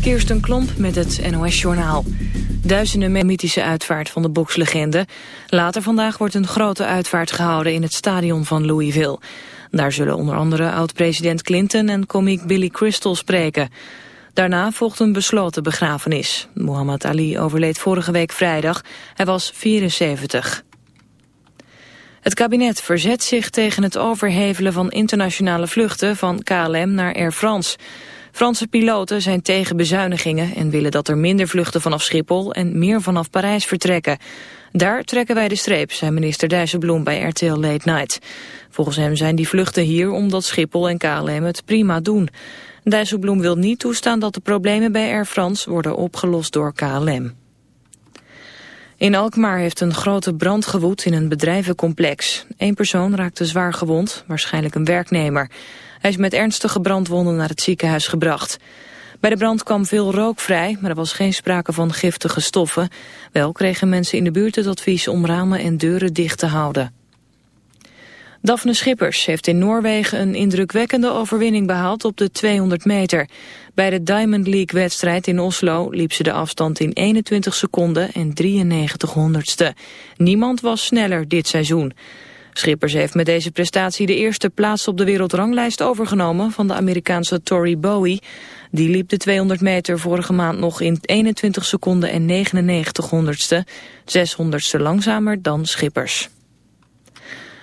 Kirsten Klomp met het NOS-journaal. Duizenden mythische uitvaart van de bokslegende. Later vandaag wordt een grote uitvaart gehouden in het stadion van Louisville. Daar zullen onder andere oud-president Clinton en komiek Billy Crystal spreken. Daarna volgt een besloten begrafenis. Muhammad Ali overleed vorige week vrijdag. Hij was 74. Het kabinet verzet zich tegen het overhevelen van internationale vluchten van KLM naar Air France. Franse piloten zijn tegen bezuinigingen en willen dat er minder vluchten vanaf Schiphol en meer vanaf Parijs vertrekken. Daar trekken wij de streep, zei minister Dijsselbloem bij RTL Late Night. Volgens hem zijn die vluchten hier omdat Schiphol en KLM het prima doen. Dijsselbloem wil niet toestaan dat de problemen bij Air France worden opgelost door KLM. In Alkmaar heeft een grote brand gewoed in een bedrijvencomplex. Eén persoon raakte zwaar gewond, waarschijnlijk een werknemer. Hij is met ernstige brandwonden naar het ziekenhuis gebracht. Bij de brand kwam veel rook vrij, maar er was geen sprake van giftige stoffen. Wel kregen mensen in de buurt het advies om ramen en deuren dicht te houden. Daphne Schippers heeft in Noorwegen een indrukwekkende overwinning behaald op de 200 meter. Bij de Diamond League-wedstrijd in Oslo liep ze de afstand in 21 seconden en 93 honderdste. Niemand was sneller dit seizoen. Schippers heeft met deze prestatie de eerste plaats op de wereldranglijst overgenomen van de Amerikaanse Tori Bowie. Die liep de 200 meter vorige maand nog in 21 seconden en 99 honderdste, 600ste langzamer dan Schippers.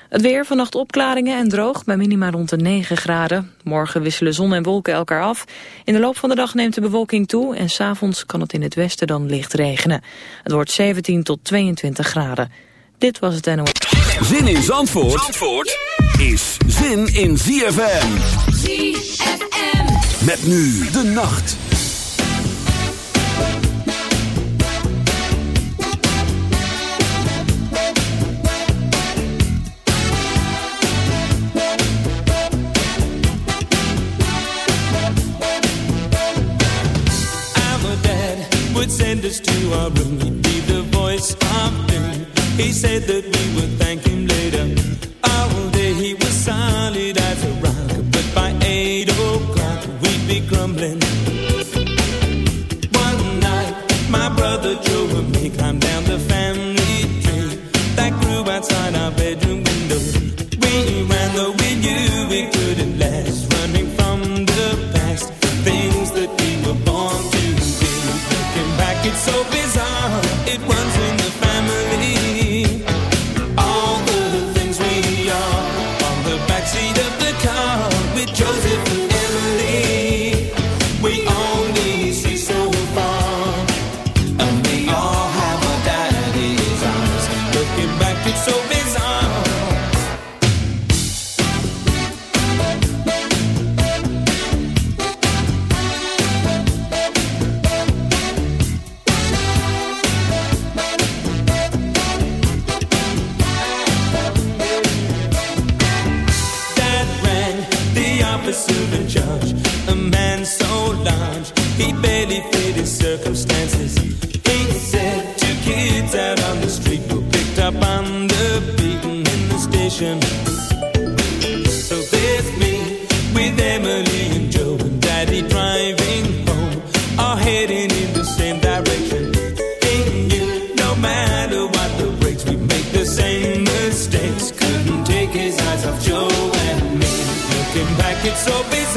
Het weer, vannacht opklaringen en droog bij minima rond de 9 graden. Morgen wisselen zon en wolken elkaar af. In de loop van de dag neemt de bewolking toe en s'avonds kan het in het westen dan licht regenen. Het wordt 17 tot 22 graden. Dit was het NOS. Zin in Zandvoort, Zandvoort is zin in ZFM. ZFM. Met nu de nacht. send us to our room. He'd be the voice of doom. He said that we would heading in the same direction. Thinking you, no matter what the breaks, we make the same mistakes. Couldn't take his eyes off Joe and me. Looking back, it's so bizarre.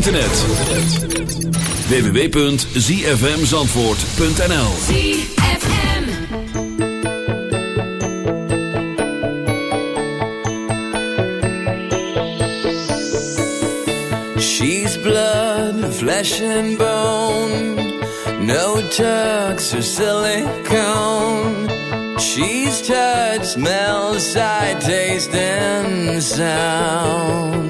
Internet. www.zfmzandvoort.nl ZFM. She's blood, flesh and bone. No tucks or silicone. She's touch, smell, sight, taste and sound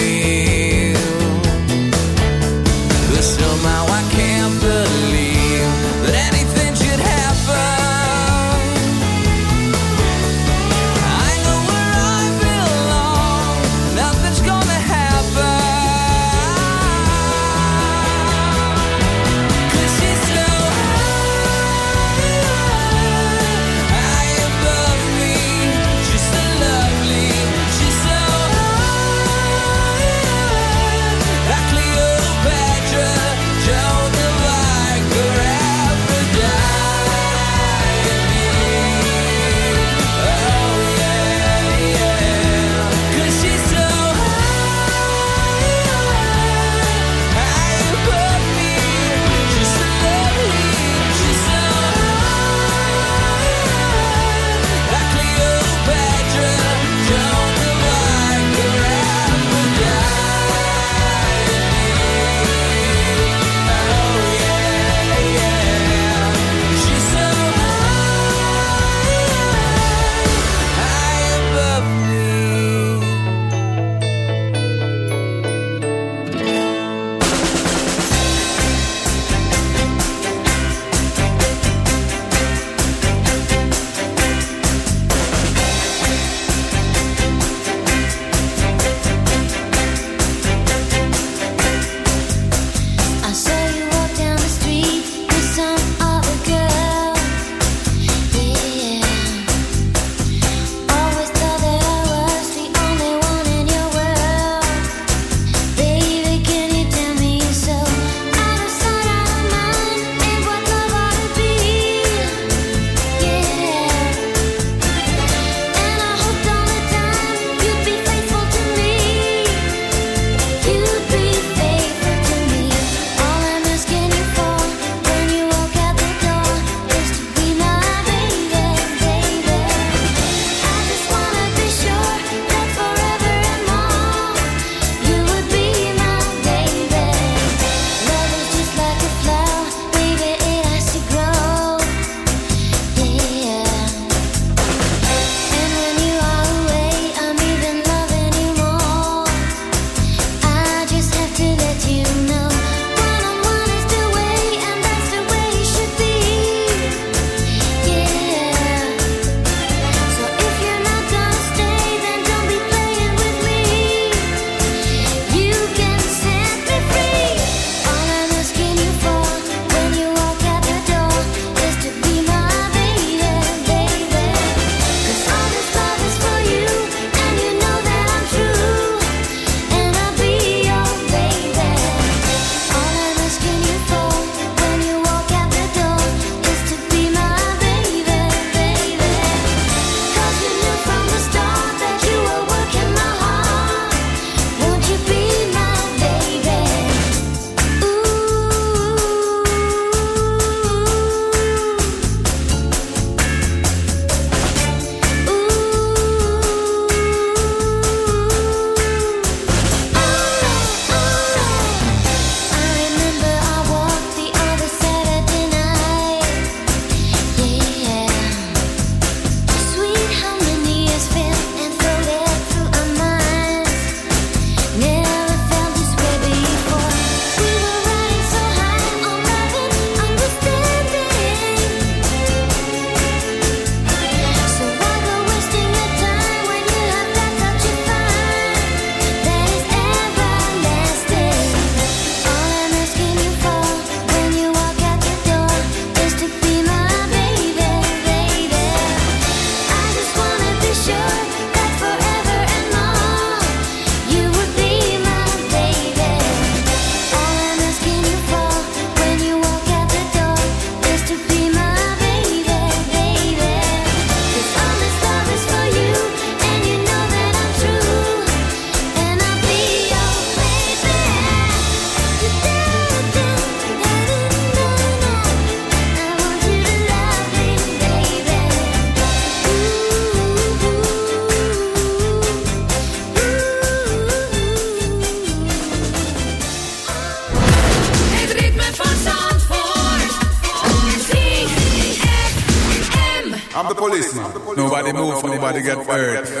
Get hurt.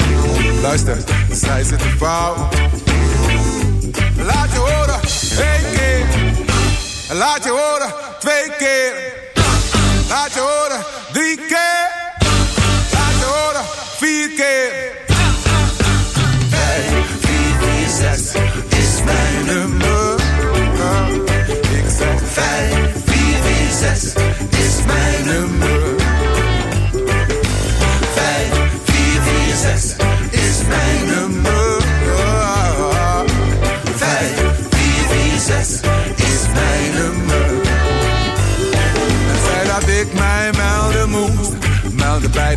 Luister, zij zitten fout. Laat je horen, één keer. Laat je horen, twee keer. Laat je horen, drie keer. Laat je horen, vier keer. Vijf, vier, vier, zes is mijn nummer. Vijf, vier, vier, zes is mijn nummer.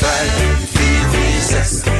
5, 4, 3, 6.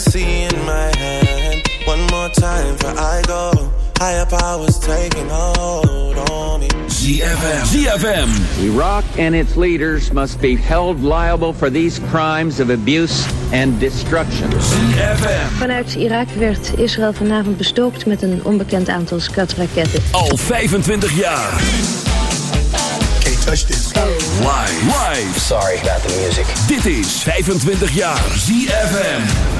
Hennessy in my hand. One more time before I go. Higher powers taking hold on me. ZFM. ZFM. Iraq and its leaders must be held liable for these crimes of abuse and destruction. ZFM. Vanuit Irak werd Israël vanavond bestookt met een onbekend aantal skatraketten. Al 25 jaar. Can't touch this. Live. Live. Sorry about the music. Dit is 25 jaar ZFM.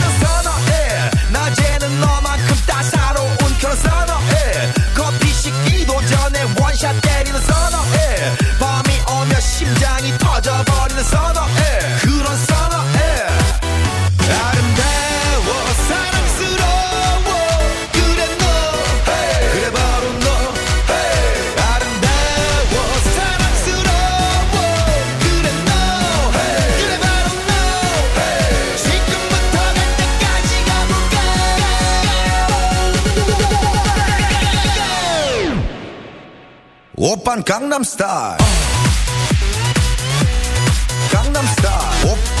그런 선어해. 커피 식기도 전에 원샷 때리는 선어해. 밤이 오면 심장이 터져버리는 선어해 op Gangnam Style. Gangnam Style, op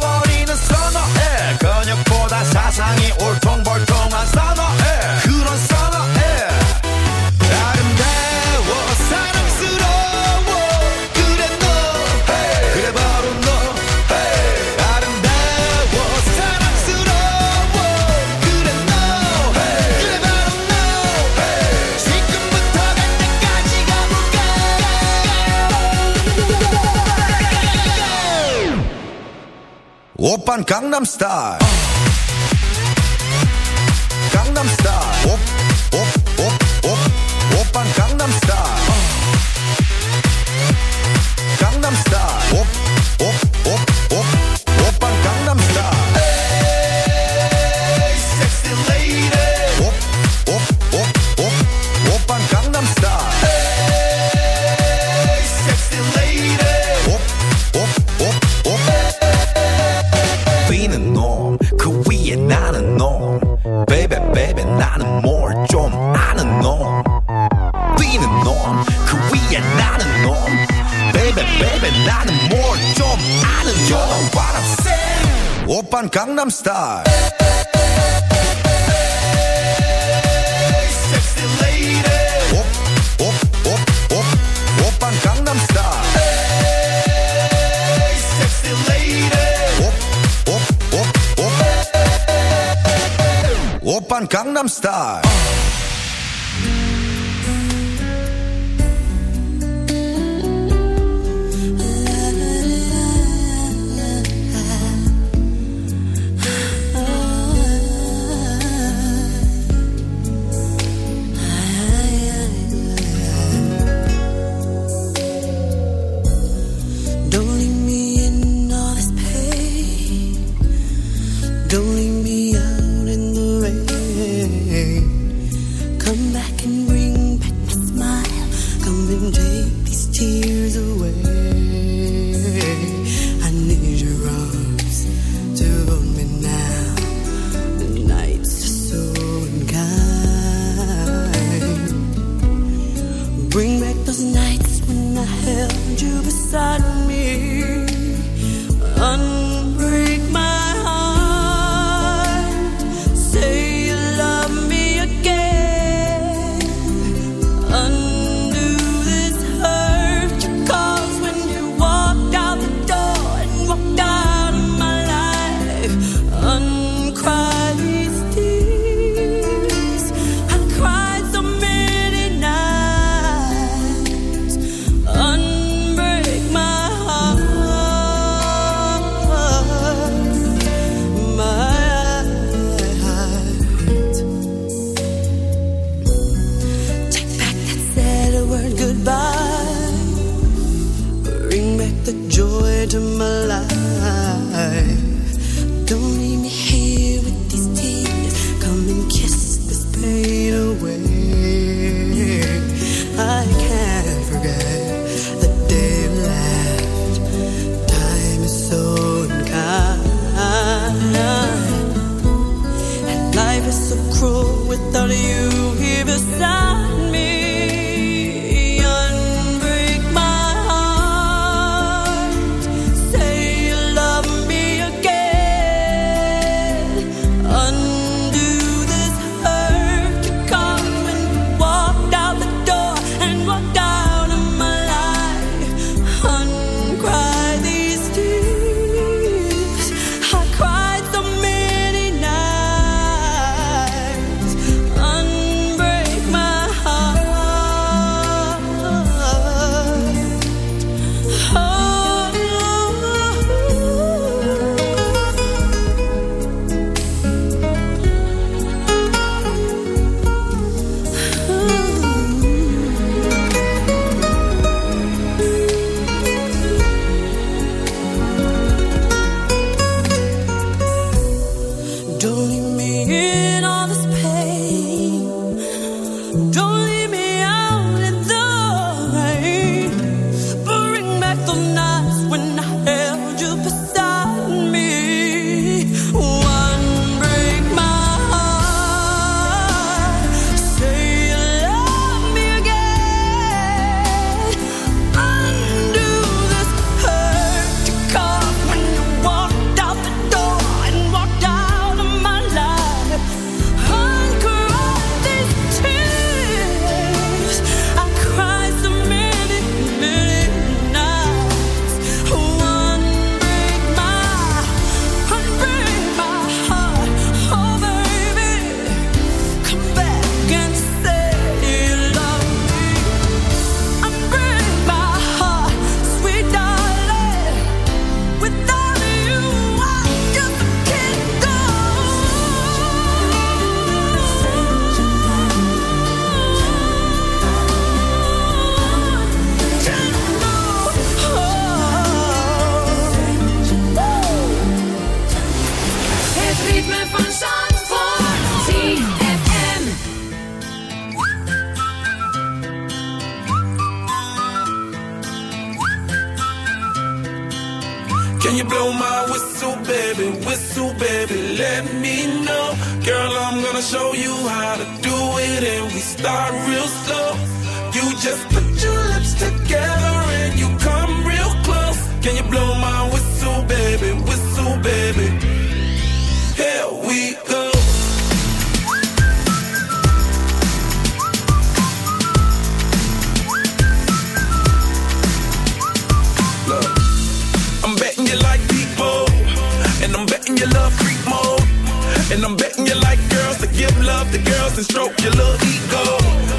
오빤 강남스타일 강남스타일 Op aan Gangnam Style. Ego.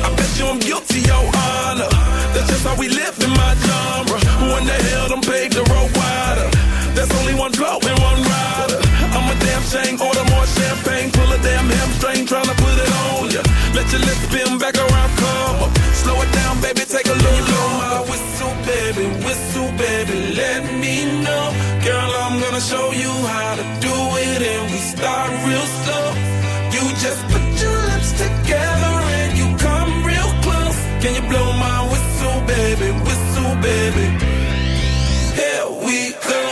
I bet you I'm guilty, your honor. That's just how we live in my genre. Who in the hell done paved the road wider? There's only one blow and one rider. I'm a damn shame, order more champagne, pull a damn hamstring, tryna put it on ya. Let your lips spin back around, come up. Slow it down, baby, take a look. Blow my whistle, baby, whistle, baby, let me know. Girl, I'm gonna show you baby? Here we go.